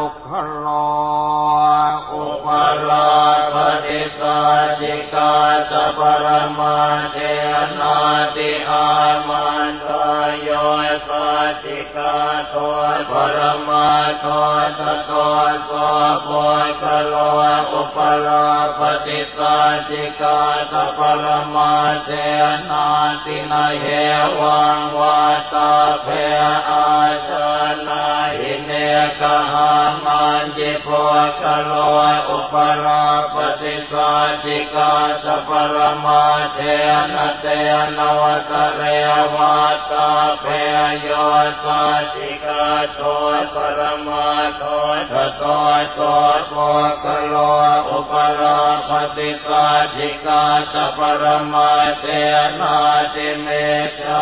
สุขโล อุปลาปฏิกาจิกาสัพพรมาเทนาติอามันตายโยกาจิกาโทปรมาโทสโตโสโพคโลอุปลาปฏิกาจิกาสัพพรมาเทนาตินาเหวังวาตาเพอาชนาหิเน กหังมันจิโพคโลอุปลาปฏิกาจิกาสัพพรมาเทนเตนวตเรวาตาเพโยสาจิกาโตปรมาโตทโตโตโพคโลอุปลาปฏิกาจิกาสัพพรมาเทนาติเมจา